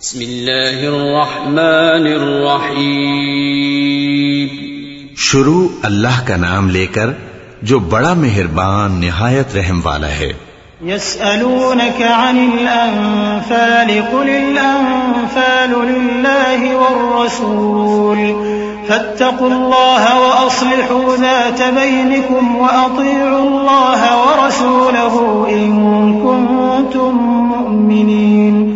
بسم الله الرحمن الرحيم. شروع اللہ کا نام لے کر جو بڑا مہربان نہایت رحم والا ہے۔ يسألونك عن الأنفال قل الأنفال لله والرسول. فاتقوا الله وأصلحوا ذات بينكم وأطيعوا الله ورسوله إن كنتم مؤمنين.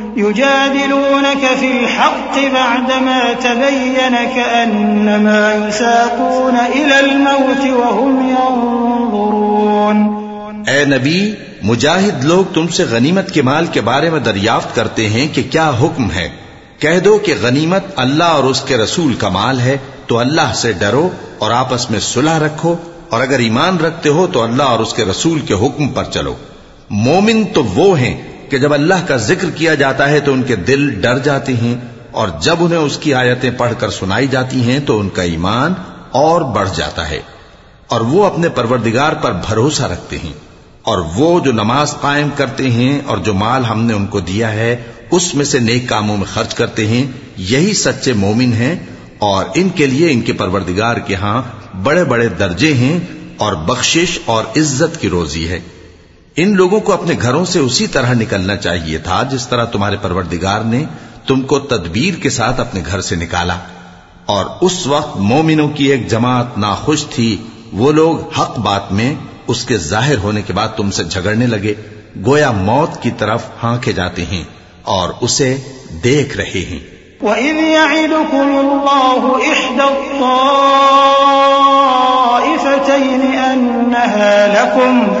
يجادلونك في الحق بعدما تبين كأنما يساقون إلى الموت وهم ينظرون. اے نبی، مجاہد لوگ تم سے غنیمت کے مال کے بارے میں دریافت کرتے ہیں کہ کیا حکم ہے۔ کہہ دو کہ غنیمت اللہ اور اس کے رسول کا مال ہے، تو اللہ سے ڈرو اور آپس میں صلح رکھو۔ اور اگر ایمان رکھتے ہو، تو اللہ اور اس کے رسول کے حکم پر چلو۔ مومن تو وہ ہیں کہ جب اللہ کا ذکر کیا جاتا ہے تو ان کے دل ڈر جاتے ہیں اور جب انہیں اس کی آیتیں پڑھ کر سنائی جاتی ہیں تو ان کا ایمان اور بڑھ جاتا ہے اور وہ اپنے پروردگار پر بھروسہ رکھتے ہیں اور وہ جو نماز قائم کرتے ہیں اور جو مال ہم نے ان کو دیا ہے، اس میں سے نیک کاموں میں خرچ کرتے ہیں، یہی سچے مومن ہیں اور ان کے لیے ان کے پروردگار کے ہاں بڑے بڑے درجے ہیں اور بخشش اور عزت کی روزی ہے۔ ان لوگوں کو اپنے گھروں سے اسی طرح نکلنا چاہیے تھا جس طرح تمہارے پروردگار نے تم کو تدبیر کے ساتھ اپنے گھر سے نکالا۔ اور اس وقت مومنوں کی ایک جماعت ناخوش تھی۔ وہ لوگ حق بات میں اس کے ظاہر ہونے کے بعد تم سے جھگڑنے لگے۔ گویا موت کی طرف ہانکے جاتے ہیں اور اسے دیکھ رہے ہیں۔ وَإِذْ يَعِدُكُمُ اللَّهُ إِحْدَى الطَّائِفَتَيْنِ أَنَّهَا لَكُمْ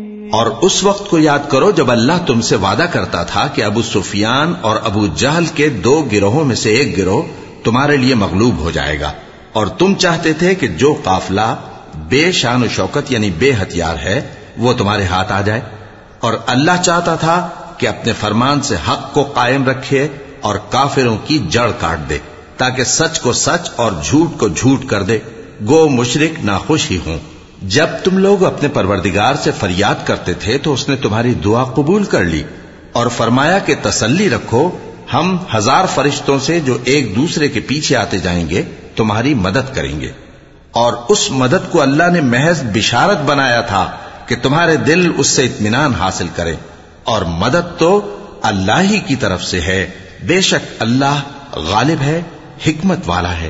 اور اس وقت کو یاد کرو جب اللہ تم سے وعدہ کرتا تھا کہ ابو سفیان اور ابو جہل کے دو گروہوں میں سے ایک گروہ تمہارے لیے مغلوب ہو جائے گا۔ اور تم چاہتے تھے کہ جو قافلہ بے شان و شوکت یعنی بے ہتھیار ہے، وہ تمہارے ہاتھ آ جائے۔ اور اللہ چاہتا تھا کہ اپنے فرمان سے حق کو قائم رکھے اور کافروں کی جڑ کاٹ دے، تاکہ سچ کو سچ اور جھوٹ کو جھوٹ کر دے۔ گو مشرک ناخوش ہی ہوں۔ جب تم لوگ اپنے پروردگار سے فریاد کرتے تھے تو اس نے تمہاری دعا قبول کر لی اور فرمایا کہ تسلی رکھو، ہم ہزار فرشتوں سے جو ایک دوسرے کے پیچھے آتے جائیں گے، تمہاری مدد کریں گے۔ اور اس مدد کو اللہ نے محض بشارت بنایا تھا کہ تمہارے دل اس سے اطمینان حاصل کرے۔ اور مدد تو اللہ ہی کی طرف سے ہے۔ بے شک اللہ غالب ہے، حکمت والا ہے۔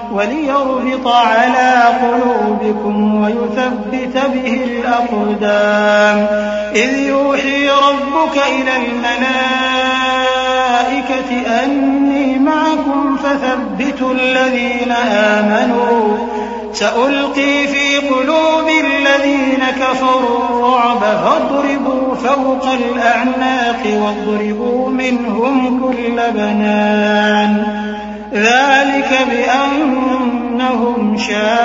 وليربط على قلوبكم ويثبت به الأقدام. إذ يوحي ربك إلى الملائكة أني معكم فثبتوا الذين آمنوا. سألقي في قلوب الذين كفروا الرعب فاضربوا فوق الأعناق واضربوا منهم كل بنان. ذلك بأنهم شاقوا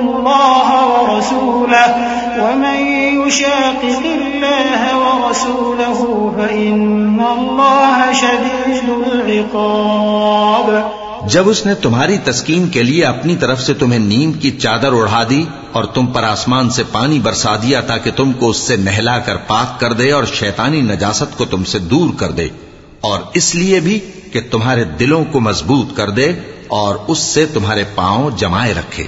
الله ورسوله ومن يشاقق الله ورسوله فإن الله شديد العقاب. جب اس نے تمہاری تسکین کے لیے اپنی طرف سے تمہیں نیند کی چادر اڑا دی اور تم پر آسمان سے پانی برسا دیا تاکہ تم کو اس سے نہلا کر پاک کر دے اور شیطانی نجاست کو تم سے دور کر دے اور اس لیے بھی کہ تمہارے دلوں کو مضبوط کر دے اور اس سے تمہارے پاؤں جمائے رکھے۔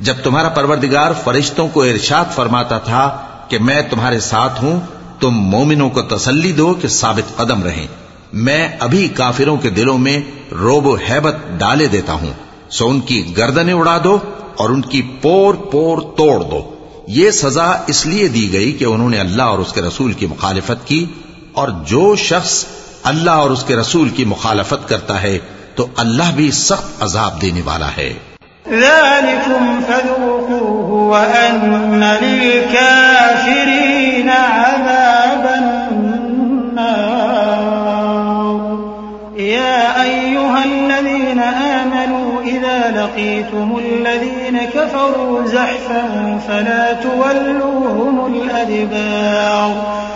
جب تمہارا پروردگار فرشتوں کو ارشاد فرماتا تھا کہ میں تمہارے ساتھ ہوں، تم مومنوں کو تسلی دو کہ ثابت قدم رہیں۔ میں ابھی کافروں کے دلوں میں روب و حیبت ڈالے دیتا ہوں۔ سو ان کی گردنیں اڑا دو اور ان کی پور پور توڑ دو۔ یہ سزا اس لیے دی گئی کہ انہوں نے اللہ اور اس کے رسول کی مخالفت کی اور جو شخص اللہ اور اس کے رسول کی مخالفت کرتا ہے، تو اللہ بھی سخت عذاب دینے والا ہے۔ ذلكم فذوقوه وأن للكافرين عذاب النار. يا أيها الذين آمنوا إذا لقيتم الذين كفروا زحفا فلا تولوهم الأدبار.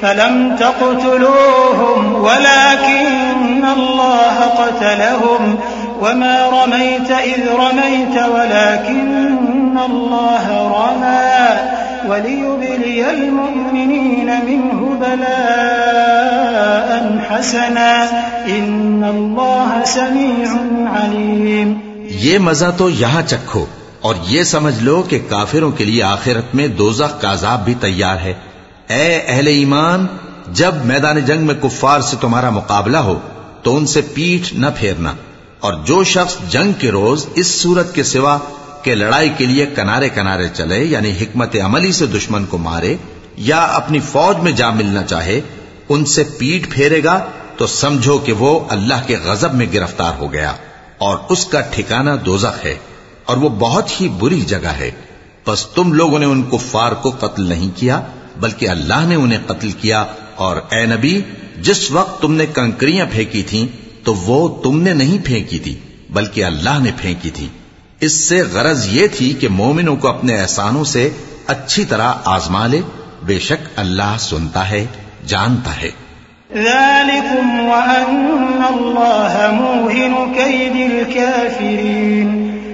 فلم تقتلوهم، ولكن الله قتلهم. وما رميت إذ رميت، ولكن الله رمى. وليبلي المؤمنين منه بلاء حسنا. إن الله سميع عليم. یہ مزہ تو یہاں چکھو اور یہ سمجھ لو کہ کافروں کے لیے آخرت میں دوزخ کا عذاب بھی تیار ہے۔ اے اہل ایمان، جب میدان جنگ میں کفار سے تمہارا مقابلہ ہو، تو ان سے پیٹھ نہ پھیرنا۔ اور جو شخص جنگ کے روز اس صورت کے سوا کہ لڑائی کے لیے کنارے کنارے چلے یعنی حکمت عملی سے دشمن کو مارے یا اپنی فوج میں جا ملنا چاہے، ان سے پیٹ پھیرے گا، تو سمجھو کہ وہ اللہ کے غضب میں گرفتار ہو گیا۔ اور اس کا ٹھکانہ دوزخ ہے، اور وہ بہت ہی بری جگہ ہے۔ بس تم لوگوں نے ان کفار کو قتل نہیں کیا بلکہ اللہ نے انہیں قتل کیا اور اے نبی، جس وقت تم نے کنکریاں پھینکی تھیں، تو وہ تم نے نہیں پھینکی تھی، بلکہ اللہ نے پھینکی تھی۔ اس سے غرض یہ تھی کہ مومنوں کو اپنے احسانوں سے اچھی طرح آزما لے۔ بے شک اللہ سنتا ہے، جانتا ہے۔ ذلكم وأن الله موهن كيد الكافرين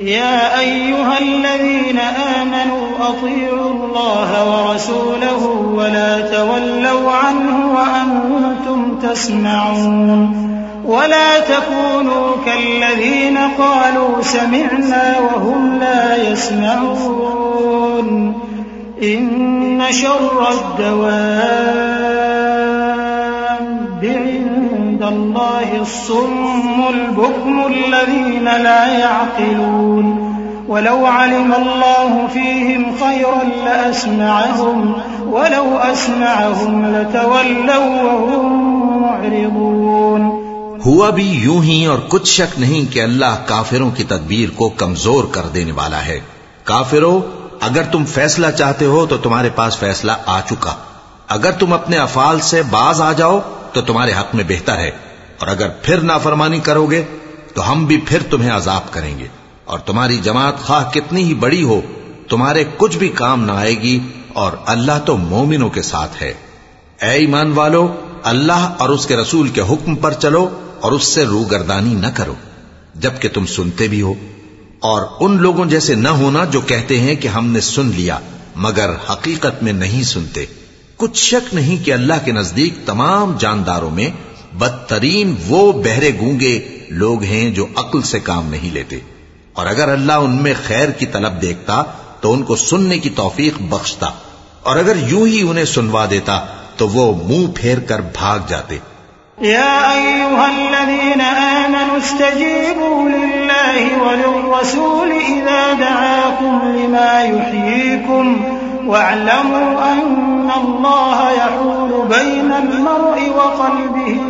يا أيها الذين آمنوا أطيعوا الله ورسوله ولا تولوا عنه وأنتم تسمعون ولا تكونوا كالذين قالوا سمعنا وهم لا يسمعون إن شر الدواب الصم البكم الذين لا يعقلون ولو علم الله فيهم خيرا لأسمعهم ولو أسمعهم لتولوا وهم معرضون ہوا بھی یوں ہی اور کچھ شک نہیں کہ اللہ کافروں کی تدبیر کو کمزور کر دینے والا ہے۔ کافروں اگر تم فیصلہ چاہتے ہو تو تمہارے پاس فیصلہ آ چکا۔ اگر تم اپنے افعال سے باز آ جاؤ تو تمہارے حق میں بہتر ہے۔ اور اگر پھر نافرمانی کرو گے، تو ہم بھی پھر تمہیں عذاب کریں گے۔ اور تمہاری جماعت خواہ کتنی ہی بڑی ہو، تمہارے کچھ بھی کام نہ آئے گی اور اللہ تو مومنوں کے ساتھ ہے۔ اے ایمان والو، اللہ اور اس کے رسول کے حکم پر چلو اور اس سے روگردانی نہ کرو۔ جبکہ تم سنتے بھی ہو۔ اور ان لوگوں جیسے نہ ہونا جو کہتے ہیں کہ ہم نے سن لیا، مگر حقیقت میں نہیں سنتے۔ کچھ شک نہیں کہ اللہ کے نزدیک تمام جانداروں میں بدترین وہ بہرے گونگے لوگ ہیں جو عقل سے کام نہیں لیتے۔ اور اگر اللہ ان میں خیر کی طلب دیکھتا، تو ان کو سننے کی توفیق بخشتا۔ اور اگر یوں ہی انہیں سنوا دیتا، تو وہ منہ پھیر کر بھاگ جاتے۔ يا أيها الذين آمنوا استجيبوا لله وللرسول إذا دعاكم لما يحييكم واعلموا أن الله يحول بين المرء وقلبه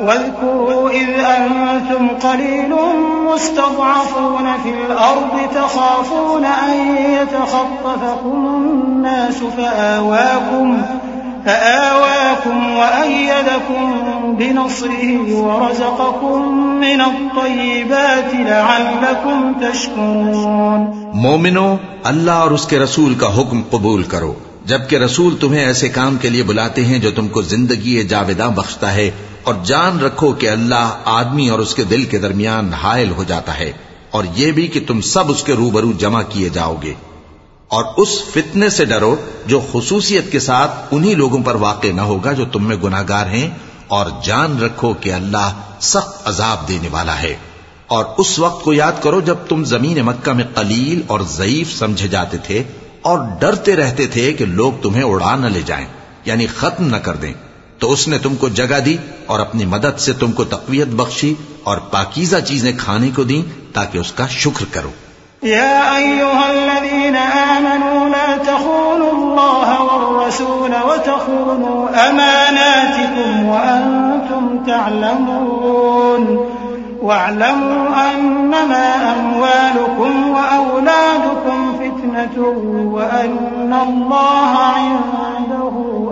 واذكروا إذ أنتم قليل مستضعفون في الأرض تخافون أن يتخطفكم الناس فآواكم فآواكم وأيدكم بنصره ورزقكم من الطيبات لعلكم تشكرون مومنو، اللہ اور اس کے رسول کا حکم قبول کرو۔ جبکہ رسول تمہیں ایسے کام کے لیے بلاتے ہیں جو تم کو زندگی جاویداں بخشتا ہے اور جان رکھو کہ اللہ آدمی اور اس کے دل کے درمیان حائل ہو جاتا ہے اور یہ بھی کہ تم سب اس کے روبرو جمع کیے جاؤ گے۔ اور اس فتنے سے ڈرو جو خصوصیت کے ساتھ انہی لوگوں پر واقع نہ ہوگا جو تم میں گناگار ہیں اور جان رکھو کہ اللہ سخت عذاب دینے والا ہے۔ اور اس وقت کو یاد کرو جب تم زمین مکہ میں قلیل اور ضعیف سمجھے جاتے تھے اور ڈرتے رہتے تھے کہ لوگ تمہیں اڑا نہ لے جائیں یعنی ختم نہ کر دیں۔ تو اس نے تم کو جگہ دی اور اپنی مدد سے تم کو تقویت بخشی اور پاکیزہ چیزیں کھانے کو دیں تاکہ اس کا شکر کرو۔ يا أيها الذين آمنوا لا تخونوا الله والرسول وتخونوا أماناتكم وأنتم تعلمون۔ واعلموا أنما أموالكم وأولادكم فتنة وأن الله عنده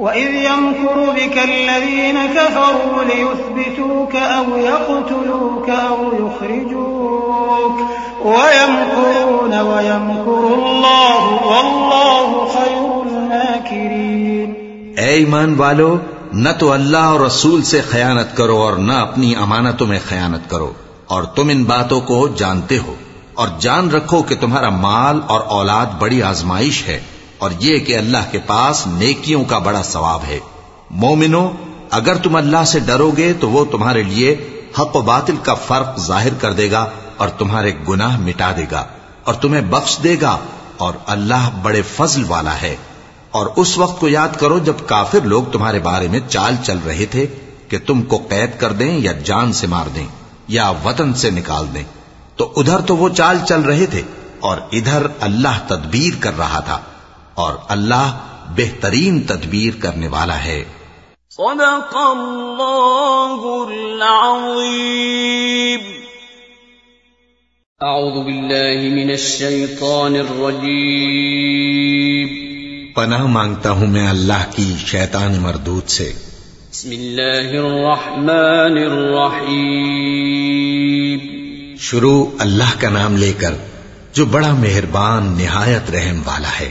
وإذ يمكر بك الذين كفروا ليثبتوك أو يقتلوك أو يخرجوك ويمكرون ويمكر الله والله خير الماكرين اے ایمان والو، نہ تو اللہ اور رسول سے خیانت کرو اور نہ اپنی امانتوں میں خیانت کرو، اور تم ان باتوں کو جانتے ہو، اور جان رکھو کہ تمہارا مال اور اولاد بڑی آزمائش ہے۔ اور یہ کہ اللہ کے پاس نیکیوں کا بڑا ثواب ہے۔ مومنو، اگر تم اللہ سے ڈرو گے تو وہ تمہارے لیے حق و باطل کا فرق ظاہر کر دے گا اور تمہارے گناہ مٹا دے گا اور تمہیں بخش دے گا اور اللہ بڑے فضل والا ہے۔ اور اس وقت کو یاد کرو جب کافر لوگ تمہارے بارے میں چال چل رہے تھے کہ تم کو قید کر دیں یا جان سے مار دیں یا وطن سے نکال دیں۔ تو ادھر تو وہ چال چل رہے تھے اور ادھر اللہ تدبیر کر رہا تھا۔ اور اللہ بہترین تدبیر کرنے والا ہے۔ صدق اللہ العظیم۔ اعوذ باللہ من الشیطان الرجیم۔ پناہ مانگتا ہوں میں اللہ کی شیطان مردود سے۔ بسم اللہ الرحمن الرحیم۔ شروع اللہ کا نام لے کر جو بڑا مہربان نہایت رحم والا ہے۔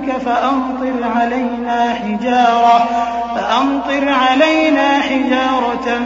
عندك فأمطر علينا حجارة فأمطر علينا حجارة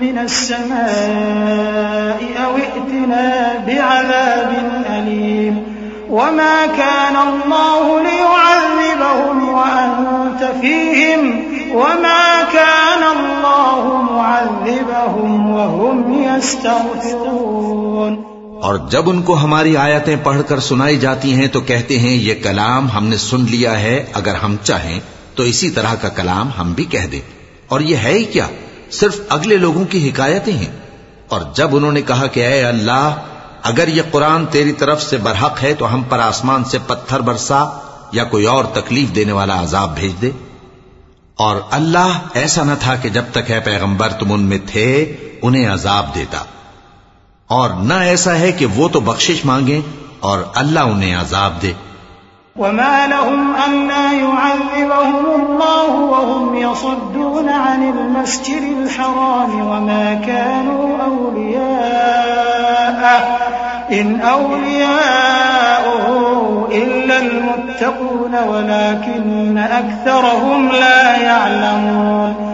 من السماء أو ائتنا بعذاب أليم. وما كان الله ليعذبهم وأنت فيهم وما كان الله معذبهم وهم يستغفرون. اور جب ان کو ہماری آیتیں پڑھ کر سنائی جاتی ہیں تو کہتے ہیں، یہ کلام ہم نے سن لیا ہے، اگر ہم چاہیں تو اسی طرح کا کلام ہم بھی کہہ دیں۔ اور یہ ہے ہی کیا؟ صرف اگلے لوگوں کی حکایتیں ہیں۔ اور جب انہوں نے کہا کہ اے اللہ، اگر یہ قرآن تیری طرف سے برحق ہے تو ہم پر آسمان سے پتھر برسا یا کوئی اور تکلیف دینے والا عذاب بھیج دے۔ اور اللہ ایسا نہ تھا کہ جب تک ہے پیغمبر تم ان میں تھے، انہیں عذاب دیتا۔ اور نہ ایسا ہے کہ وہ تو بخشش مانگیں اور اللہ انہیں عذاب دے۔ وما لهم ألا يعذبهم الله وهم يصدون عن المسجد الحرام وما كانوا أولياءه إن أولياءه إلا المتقون ولكن أكثرهم لا يعلمون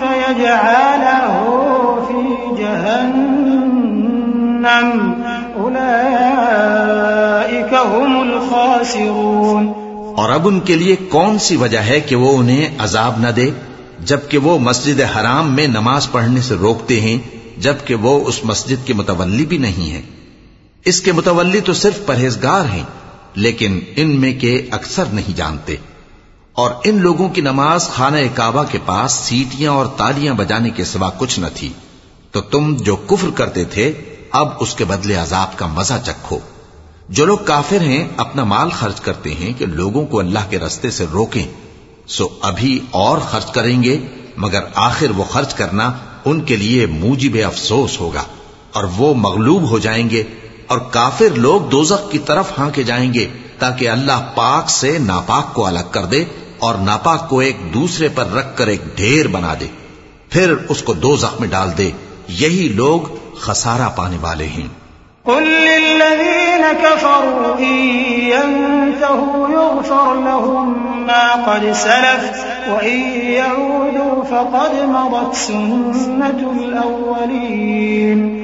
فيجعله في جهنم. أولئك هم الخاسرون. اور اب ان کے لیے کون سی وجہ ہے کہ وہ انہیں عذاب نہ دے؟ جبکہ وہ مسجد حرام میں نماز پڑھنے سے روکتے ہیں، جبکہ وہ اس مسجد کے متولی بھی نہیں ہیں۔ اس کے متولی تو صرف پرہیزگار ہیں، لیکن ان میں کے اکثر نہیں جانتے۔ اور ان لوگوں کی نماز خانہ کعبہ کے پاس سیٹیاں اور تالیاں بجانے کے سوا کچھ نہ تھی۔ تو تم جو کفر کرتے تھے، اب اس کے بدلے عذاب کا مزہ چکھو۔ جو لوگ کافر ہیں، اپنا مال خرچ کرتے ہیں کہ لوگوں کو اللہ کے رستے سے روکیں۔ سو ابھی اور خرچ کریں گے، مگر آخر وہ خرچ کرنا ان کے لیے موجب افسوس ہوگا۔ اور وہ مغلوب ہو جائیں گے، اور کافر لوگ دوزخ کی طرف ہانکے جائیں گے، تاکہ اللہ پاک سے ناپاک کو الگ کر دے۔ اور ناپاک کو ایک دوسرے پر رکھ کر ایک ڈھیر بنا دے۔ پھر اس کو دوزخ میں ڈال دے۔ یہی لوگ خسارہ پانے والے ہیں۔ قل للذين كفروا إن ينتهوا يغفر لهم ما قد سلف وإن يعودوا فقد مضت سنة الأولين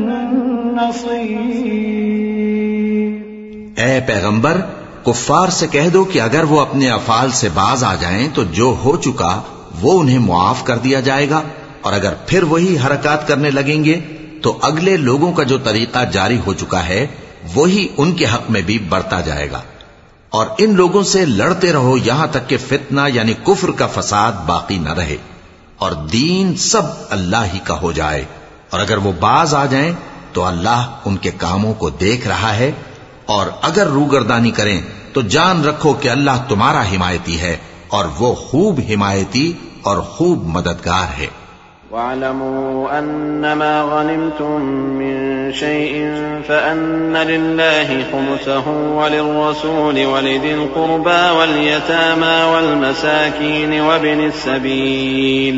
اے پیغمبر، کفار سے کہہ دو کہ اگر وہ اپنے افعال سے باز آ جائیں تو جو ہو چکا وہ انہیں معاف کر دیا جائے گا۔ اور اگر پھر وہی حرکات کرنے لگیں گے تو اگلے لوگوں کا جو طریقہ جاری ہو چکا ہے، وہی ان کے حق میں بھی بڑھتا جائے گا۔ اور ان لوگوں سے لڑتے رہو یہاں تک کہ فتنہ یعنی کفر کا فساد باقی نہ رہے۔ اور دین سب اللہ ہی کا ہو جائے۔ اور اگر وہ باز آ جائیں تو اللہ ان کے کاموں کو دیکھ رہا ہے اور اگر روگردانی کریں تو جان رکھو کہ اللہ تمہارا حمایتی ہے اور وہ خوب حمایتی اور خوب مددگار ہے۔ واعلموا أنما غنمتم من شيء فأن لله خمسه وللرسول ولذي القربى واليتامى والمساكين وابن السبيل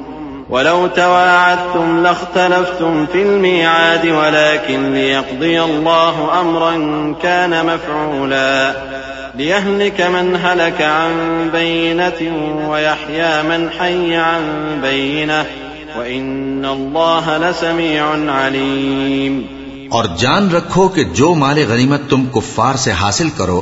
ولو تواعدتم لاختلفتم في الميعاد ولكن ليقضي الله أمرا كان مفعولا. ليهلك من هلك عن بينة ويحيى من حي عن بينة. وإن الله لسميع عليم. اور جان رکھو کہ جو مال غنیمت تم کفار سے حاصل کرو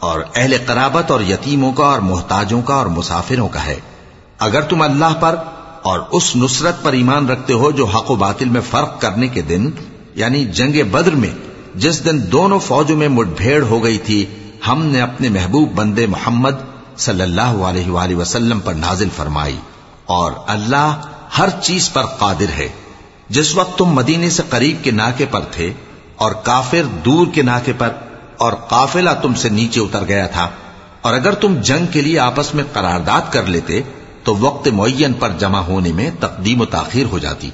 اور اہل قرابت اور یتیموں کا اور محتاجوں کا اور مسافروں کا ہے۔ اگر تم اللہ پر اور اس نصرت پر ایمان رکھتے ہو جو حق و باطل میں فرق کرنے کے دن یعنی جنگ بدر میں، جس دن دونوں فوجوں میں مٹ بھیڑ ہو گئی تھی، ہم نے اپنے محبوب بندے محمد صلی اللہ علیہ وآلہ وسلم پر نازل فرمائی۔ اور اللہ ہر چیز پر قادر ہے۔ جس وقت تم مدینے سے قریب کے ناکے پر تھے اور کافر دور کے ناکے پر اور قافلہ تم سے نیچے اتر گیا تھا۔ اور اگر تم جنگ کے لیے آپس میں قرارداد کر لیتے، تو وقت معین پر جمع ہونے میں تقدیم و تاخیر ہو جاتی۔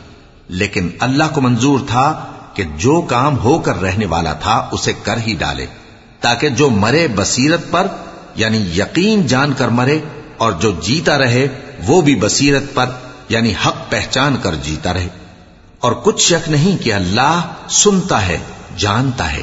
لیکن اللہ کو منظور تھا کہ جو کام ہو کر رہنے والا تھا، اسے کر ہی ڈالے۔ تاکہ جو مرے بصیرت پر یعنی یقین جان کر مرے، اور جو جیتا رہے، وہ بھی بصیرت پر یعنی حق پہچان کر جیتا رہے۔ اور کچھ شک نہیں کہ اللہ سنتا ہے، جانتا ہے۔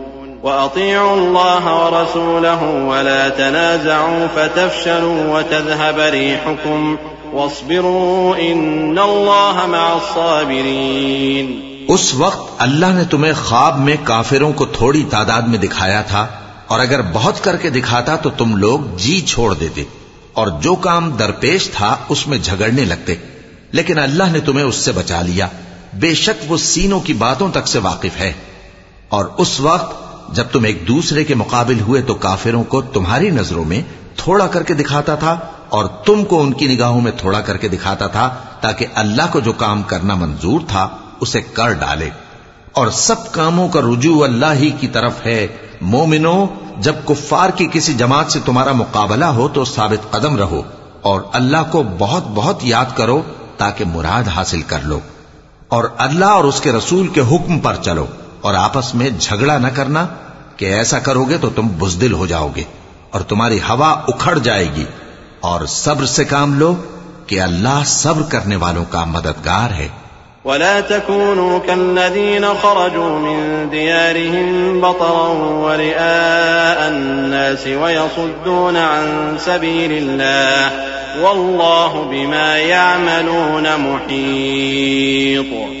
وأطيعوا الله ورسوله ولا تنازعوا فتفشلوا وتذهب ريحكم واصبروا إن الله مع الصابرين اس وقت اللہ نے تمہیں خواب میں کافروں کو تھوڑی تعداد میں دکھایا تھا، اور اگر بہت کر کے دکھاتا تو تم لوگ جی چھوڑ دیتے، اور جو کام درپیش تھا اس میں جھگڑنے لگتے۔ لیکن اللہ نے تمہیں اس سے بچا لیا۔ بے شک وہ سینوں کی باتوں تک سے واقف ہے۔ اور اس وقت جب تم ایک دوسرے کے مقابل ہوئے تو کافروں کو تمہاری نظروں میں تھوڑا کر کے دکھاتا تھا اور تم کو ان کی نگاہوں میں تھوڑا کر کے دکھاتا تھا تاکہ اللہ کو جو کام کرنا منظور تھا اسے کر ڈالے۔ اور سب کاموں کا رجوع اللہ ہی کی طرف ہے۔ مومنو جب کفار کی کسی جماعت سے تمہارا مقابلہ ہو تو ثابت قدم رہو اور اللہ کو بہت بہت یاد کرو تاکہ مراد حاصل کر لو اور اللہ اور اس کے رسول کے حکم پر چلو۔ اور آپس میں جھگڑا نہ کرنا کہ ایسا کرو گے تو تم بزدل ہو جاؤ گے اور تمہاری ہوا اکھڑ جائے گی اور صبر سے کام لو کہ اللہ صبر کرنے والوں کا مددگار ہے۔ ولا تكونوا كالذين خرجوا من ديارهم بطرا ورئاء الناس ويصدون عن سبيل الله والله بما يعملون محيط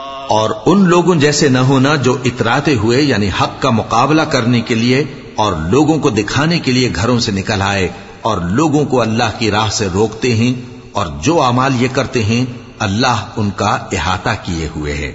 اور ان لوگوں جیسے نہ ہونا جو اتراتے ہوئے یعنی حق کا مقابلہ کرنے کے لیے اور لوگوں کو دکھانے کے لیے گھروں سے نکل آئے اور لوگوں کو اللہ کی راہ سے روکتے ہیں اور جو اعمال یہ کرتے ہیں، اللہ ان کا احاطہ کیے ہوئے ہے۔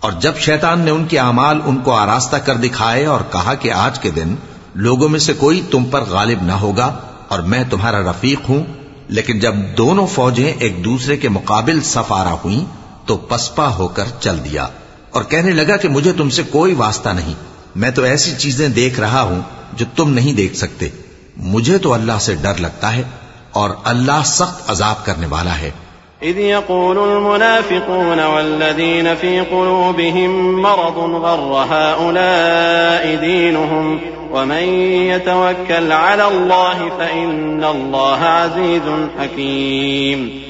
اور جب شیطان نے ان کے اعمال ان کو آراستہ کر دکھائے اور کہا کہ آج کے دن لوگوں میں سے کوئی تم پر غالب نہ ہوگا اور میں تمہارا رفیق ہوں، لیکن جب دونوں فوجیں ایک دوسرے کے مقابل سفارا ہوئیں تو پسپا ہو کر چل دیا اور کہنے لگا کہ مجھے تم سے کوئی واسطہ نہیں۔ میں تو ایسی چیزیں دیکھ رہا ہوں جو تم نہیں دیکھ سکتے۔ مجھے تو اللہ سے ڈر لگتا ہے اور اللہ سخت عذاب کرنے والا ہے۔ إذ يقول المنافقون والذين في قلوبهم مرض غر هؤلاء دينهم ومن يتوكل على الله فإن الله عزيز حكيم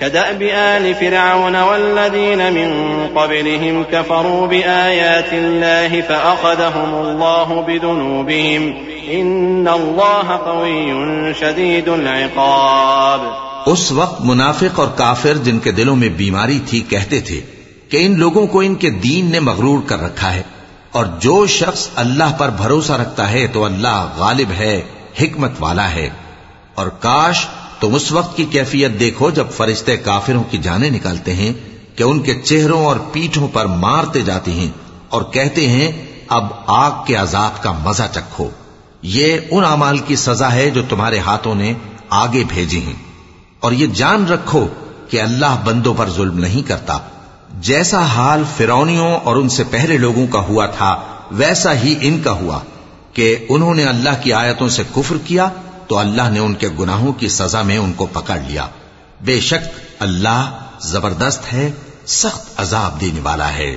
كدأب آل فرعون والذين من قبلهم كفروا بآيات الله فأخذهم الله بذنوبهم إن الله قوي شديد العقاب اس وقت منافق اور کافر جن کے دلوں میں بیماری تھی کہتے تھے کہ ان لوگوں کو ان کے دین نے مغرور کر رکھا ہے اور جو شخص اللہ پر بھروسہ رکھتا ہے تو اللہ غالب ہے، حکمت والا ہے اور کاش تم اس وقت کی کیفیت دیکھو جب فرشتے کافروں کی جانیں نکالتے ہیں کہ ان کے چہروں اور پیٹھوں پر مارتے جاتے ہیں اور کہتے ہیں، اب آگ کے عذاب کا مزہ چکھو۔ یہ ان اعمال کی سزا ہے جو تمہارے ہاتھوں نے آگے بھیجی ہیں۔ اور یہ جان رکھو کہ اللہ بندوں پر ظلم نہیں کرتا۔ جیسا حال فرونیوں اور ان سے پہلے لوگوں کا ہوا تھا، ویسا ہی ان کا ہوا کہ انہوں نے اللہ کی آیتوں سے کفر کیا تو اللہ نے ان کے گناہوں کی سزا میں ان کو پکڑ لیا۔ بے شک اللہ زبردست ہے، سخت عذاب دینے والا ہے۔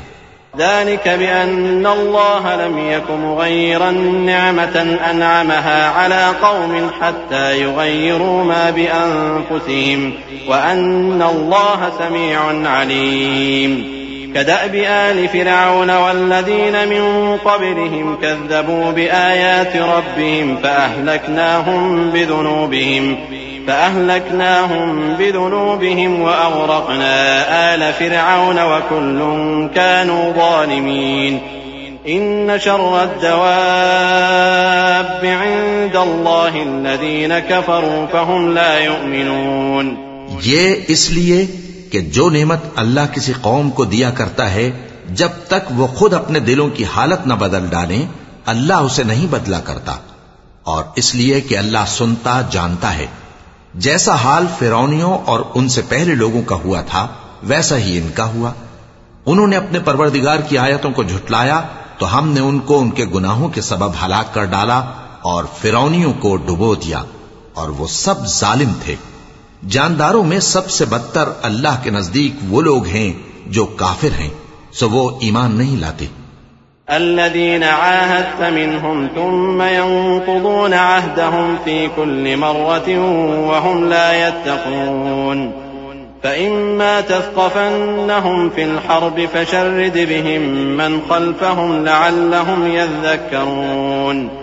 ذلك بأن الله لم يكن مغيرا نعمة أنعمها على قوم حتى يغيروا ما بأنفسهم، وأن الله سميع عليم۔ كدأب آل فرعون والذين من قبلهم كذبوا بآيات ربهم فأهلكناهم بذنوبهم فأهلكناهم بذنوبهم وأغرقنا آل فرعون وكل كانوا ظالمين. إن شر الدواب عند الله الذين كفروا فهم لا يؤمنون. کہ جو نعمت اللہ کسی قوم کو دیا کرتا ہے، جب تک وہ خود اپنے دلوں کی حالت نہ بدل ڈالیں، اللہ اسے نہیں بدلا کرتا۔ اور اس لیے کہ اللہ سنتا، جانتا ہے۔ جیسا حال فرونیوں اور ان سے پہلے لوگوں کا ہوا تھا، ویسا ہی ان کا ہوا۔ انہوں نے اپنے پروردگار کی آیتوں کو جھٹلایا، تو ہم نے ان کو ان کے گناہوں کے سبب ہلاک کر ڈالا اور فرونیوں کو ڈبو دیا، اور وہ سب ظالم تھے۔ جانداروں میں سب سے بدتر اللہ کے نزدیک وہ لوگ ہیں جو کافر ہیں، سو وہ ایمان نہیں لاتے۔ الذين عاهدت منهم ثم ينقضون عهدهم في كل مرة وهم لا يتقون. فإما تثقفنهم في الحرب فشرد بهم من خلفهم لعلهم يذكرون.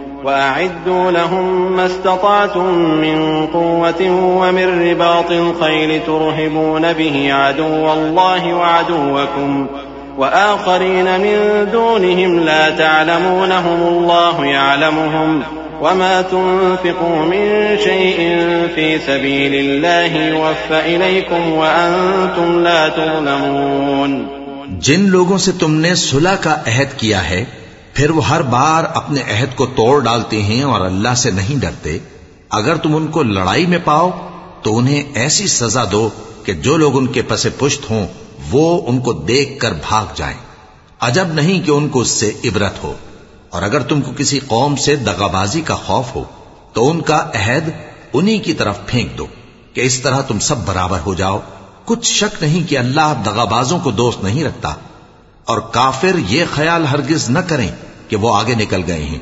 وأعدوا لهم ما استطعتم من قوة ومن رباط الخيل ترهبون به عدو الله وعدوكم وآخرين من دونهم لا تعلمونهم الله يعلمهم وما تنفقوا من شيء في سبيل الله يوفى إليكم وأنتم لا تظلمون جن لوگوں سے تم نے صلح کا عہد کیا ہے پھر وہ ہر بار اپنے عہد کو توڑ ڈالتے ہیں اور اللہ سے نہیں ڈرتے۔ اگر تم ان کو لڑائی میں پاؤ، تو انہیں ایسی سزا دو کہ جو لوگ ان کے پسے پشت ہوں، وہ ان کو دیکھ کر بھاگ جائیں۔ عجب نہیں کہ ان کو اس سے عبرت ہو۔ اور اگر تم کو کسی قوم سے دغابازی کا خوف ہو، تو ان کا عہد انہی کی طرف پھینک دو کہ اس طرح تم سب برابر ہو جاؤ۔ کچھ شک نہیں کہ اللہ دغابازوں کو دوست نہیں رکھتا۔ اور کافر یہ خیال ہرگز نہ کریں کہ وہ آگے نکل گئے ہیں۔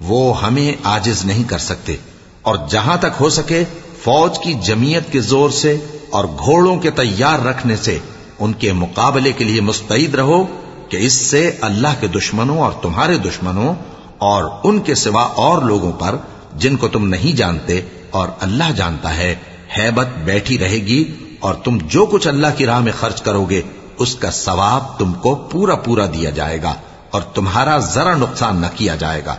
وہ ہمیں آجز نہیں کر سکتے۔ اور جہاں تک ہو سکے، فوج کی جمعیت کے زور سے اور گھوڑوں کے تیار رکھنے سے ان کے مقابلے کے لیے مستعد رہو کہ اس سے اللہ کے دشمنوں اور تمہارے دشمنوں اور ان کے سوا اور لوگوں پر جن کو تم نہیں جانتے اور اللہ جانتا ہے، ہیبت بیٹھی رہے گی اور تم جو کچھ اللہ کی راہ میں خرچ کرو گے، اس کا ثواب تم کو پورا پورا دیا جائے گا۔ اور تمہارا ذرا نقصان نہ کیا جائے گا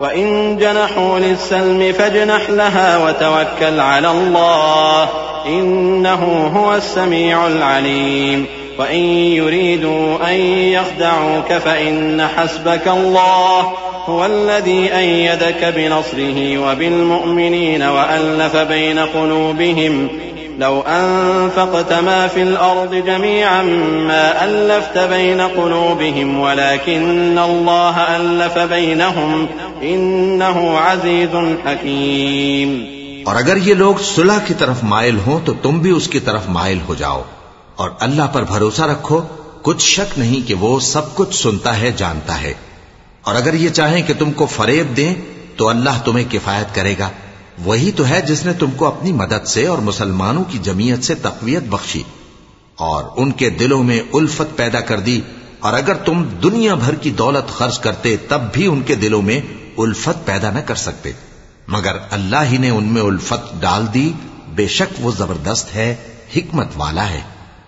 وَإِن جَنَحُوا لِلسَّلْمِ فَاجْنَحْ لَهَا وَتَوَكَّلْ عَلَى اللَّهِ إِنَّهُ هُوَ السَّمِيعُ الْعَلِيمُ وَإِن يُرِيدُوا أَن يَخْدَعُوكَ فَإِنَّ حَسْبَكَ اللَّهُ هُوَ الَّذِي أَيَّدَكَ بِنَصْرِهِ وَبِالْمُؤْمِنِينَ وَأَلَّفَ بَيْنَ قُلُوبِهِمْ لو أنفقت ما في الأرض جميعا ما ألفت بين قلوبهم ولكن الله ألف بينهم إنه عزيز حكيم. اور اگر یہ لوگ صلح کی طرف مائل ہوں تو تم بھی اس کی طرف مائل ہو جاؤ اور اللہ پر بھروسہ رکھو، کچھ شک نہیں کہ وہ سب کچھ سنتا ہے، جانتا ہے۔ اور اگر یہ چاہیں کہ تم کو فریب دیں تو اللہ تمہیں کفایت کرے گا۔ وہی تو ہے جس نے تم کو اپنی مدد سے اور مسلمانوں کی جمعیت سے تقویت بخشی اور ان کے دلوں میں الفت پیدا کر دی اور اگر تم دنیا بھر کی دولت خرچ کرتے تب بھی ان کے دلوں میں الفت پیدا نہ کر سکتے۔ مگر اللہ ہی نے ان میں الفت ڈال دی۔ بے شک وہ زبردست ہے، حکمت والا ہے۔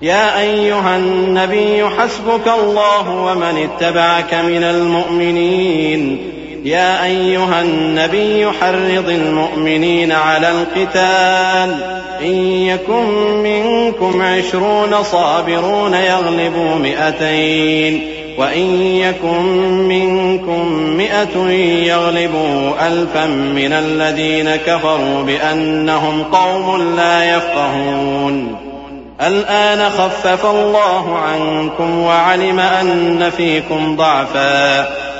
يا أيها النبي حسبك الله ومن اتبعك من المؤمنين يا أيها النبي حرض المؤمنين على القتال. إن يكن منكم عشرون صابرون يغلبوا مئتين. وإن يكن منكم مئة يغلبوا ألفا من الذين كفروا بأنهم قوم لا يفقهون. الآن خفف الله عنكم وعلم أن فيكم ضعفا.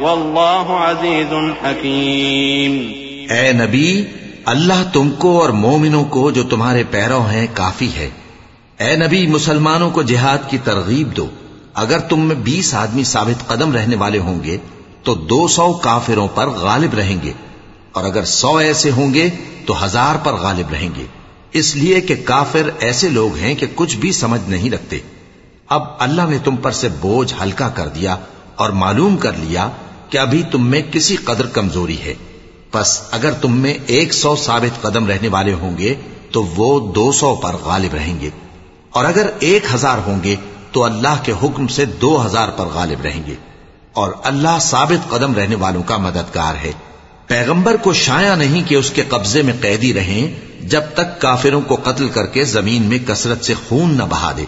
واللہ عزیز حکیم۔ اے نبی، اللہ تم کو اور مومنوں کو جو تمہارے پیرو ہیں کافی ہے۔ اے نبی، مسلمانوں کو جہاد کی ترغیب دو۔ اگر تم میں بیس آدمی ثابت قدم رہنے والے ہوں گے، تو دو سو کافروں پر غالب رہیں گے۔ اور اگر سو ایسے ہوں گے، تو ہزار پر غالب رہیں گے۔ اس لیے کہ کافر ایسے لوگ ہیں کہ کچھ بھی سمجھ نہیں رکھتے۔ اب اللہ نے تم پر سے بوجھ ہلکا کر دیا اور معلوم کر لیا کہ ابھی تم میں کسی قدر کمزوری ہے؟ پس اگر تم میں ایک سو ثابت قدم رہنے والے ہوں گے، تو وہ دو سو پر غالب رہیں گے۔ اور اگر ایک ہزار ہوں گے، تو اللہ کے حکم سے دو ہزار پر غالب رہیں گے۔ اور اللہ ثابت قدم رہنے والوں کا مددگار ہے۔ پیغمبر کو شایا نہیں کہ اس کے قبضے میں قیدی رہیں، جب تک کافروں کو قتل کر کے زمین میں کثرت سے خون نہ بہا دے۔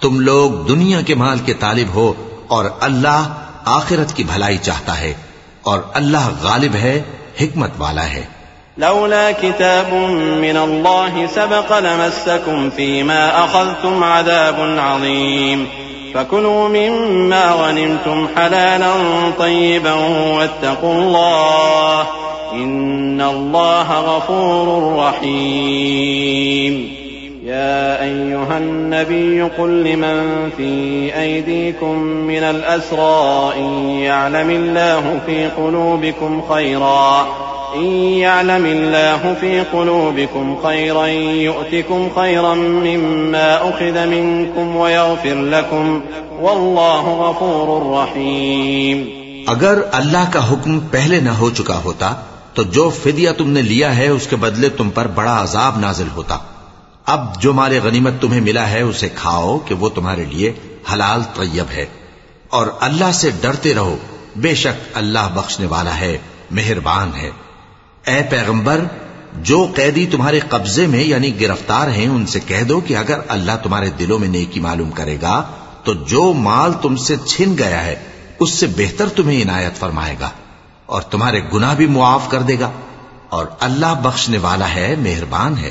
تم لوگ دنیا کے مال کے طالب ہو اور اللہ آخرت کی بھلائی چاہتا ہے اور اللہ غالب ہے حکمت والا ہے لولا كتاب من الله سبق لمسكم فيما أخذتم عذاب عظيم فكلوا مما غنمتم حلالا طيبا واتقوا الله إن الله غفور رحيم يا أيها النبي قل لمن في أيديكم من الأسرى إن يعلم الله في قلوبكم خيرا. إن يعلم الله في قلوبكم خيرا يؤتكم خيرا مما أخذ منكم ويغفر لكم. والله غفور رحيم. اگر اللہ کا حکم پہلے نہ ہو چکا ہوتا تو جو فدیہ تم نے لیا ہے اس کے بدلے تم پر بڑا عذاب نازل ہوتا۔ اب جو مال غنیمت تمہیں ملا ہے اسے کھاؤ کہ وہ تمہارے لیے حلال طیب ہے۔ اور اللہ سے ڈرتے رہو، بے شک اللہ بخشنے والا ہے، مہربان ہے۔ اے پیغمبر، جو قیدی تمہارے قبضے میں یعنی گرفتار ہیں، ان سے کہہ دو کہ اگر اللہ تمہارے دلوں میں نیکی معلوم کرے گا، تو جو مال تم سے چھن گیا ہے، اس سے بہتر تمہیں عنایت فرمائے گا۔ اور تمہارے گناہ بھی معاف کر دے گا۔ اور اللہ بخشنے والا ہے، مہربان ہے۔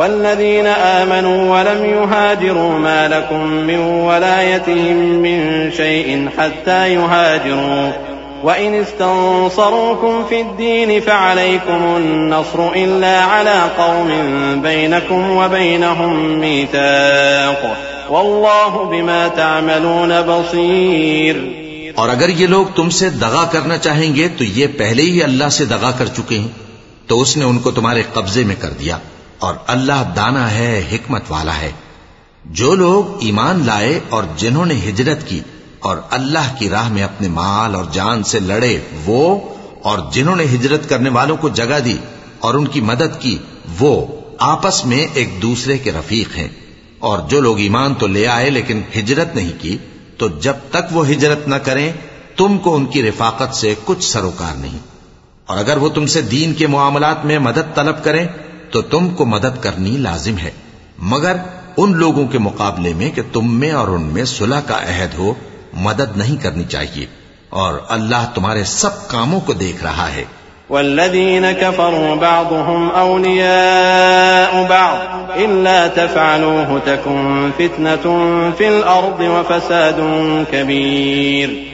والذين آمنوا ولم يهاجروا ما لكم من ولايتهم من شيء حتى يهاجروا. وإن استنصروكم في الدين فعليكم النصر إلا على قوم بينكم وبينهم ميثاق. والله بما تعملون بصير. اور اگر یہ لوگ تم سے دغا کرنا چاہیں گے تو یہ پہلے ہی اللہ سے دغا کر چکے ہیں تو اس نے ان کو تمہارے قبضے میں کر دیا۔ اور اللہ دانا ہے، حکمت والا ہے۔ جو لوگ ایمان لائے اور جنہوں نے ہجرت کی اور اللہ کی راہ میں اپنے مال اور جان سے لڑے، وہ اور جنہوں نے ہجرت کرنے والوں کو جگہ دی اور ان کی مدد کی، وہ آپس میں ایک دوسرے کے رفیق ہیں۔ اور جو لوگ ایمان تو لے آئے لیکن ہجرت نہیں کی، تو جب تک وہ ہجرت نہ کریں، تم کو ان کی رفاقت سے کچھ سروکار نہیں۔ اور اگر وہ تم سے دین کے معاملات میں مدد طلب کریں تو تم کو مدد کرنی لازم ہے، مگر ان لوگوں کے مقابلے میں کہ تم میں اور ان میں صلح کا عہد ہو، مدد نہیں کرنی چاہیے۔ اور اللہ تمہارے سب کاموں کو دیکھ رہا ہے۔ والذين كفروا بعضهم أولياء بعض إلا تفعلوه تكن فتنة في الأرض وفساد كبير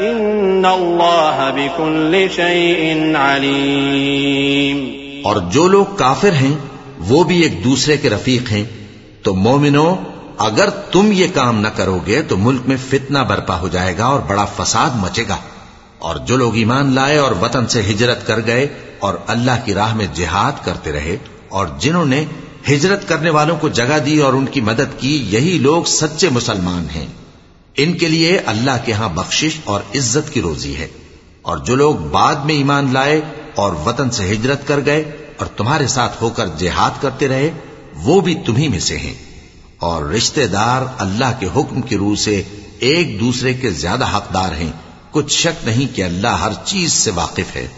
إن الله بكل شيء اور جو لوگ کافر ہیں، وہ بھی ایک دوسرے کے رفیق ہیں۔ تو مومنو، اگر تم یہ کام نہ کرو گے، تو ملک میں فتنہ برپا ہو جائے گا اور بڑا فساد مچے گا۔ اور جو لوگ ایمان لائے اور وطن سے ہجرت کر گئے اور اللہ کی راہ میں جہاد کرتے رہے، اور جنہوں نے ہجرت کرنے والوں کو جگہ دی اور ان کی مدد کی، یہی لوگ سچے مسلمان ہیں۔ ان کے لیے اللہ کے ہاں بخشش اور عزت کی روزی ہے۔ اور جو لوگ بعد میں ایمان لائے اور وطن سے ہجرت کر گئے اور تمہارے ساتھ ہو کر جہاد کرتے رہے، وہ بھی تمہیں میں سے ہیں۔ اور رشتہ دار اللہ کے حکم کی روح سے ایک دوسرے کے زیادہ حقدار ہیں۔ کچھ شک نہیں کہ اللہ ہر چیز سے واقف ہے۔